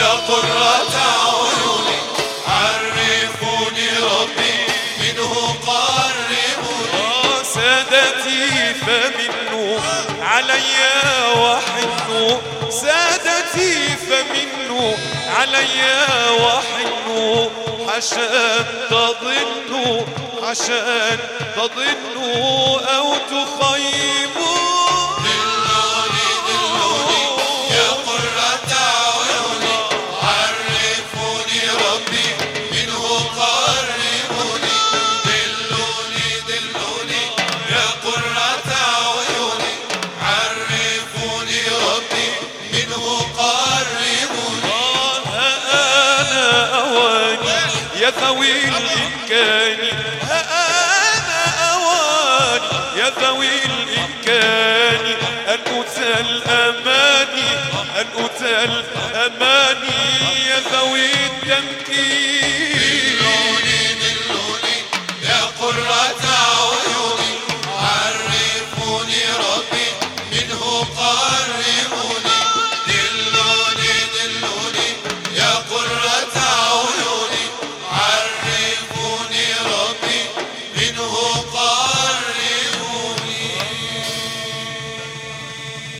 يا قرة عيوني عرفوني ربي منه قربوني. سادتي فمنه عليا وحنه سادتي فمنه علي وحنه عشان تضلوا عشان تضلوا أو تخيبوا يا ذوي الإمكان أنا أواني يا ذوي الإمكان. أن أتى الأماني أن أتى الأماني يا ذوي التمكين دلوني دلوني. يا قرة عيوني عرفوني ربي. منه قال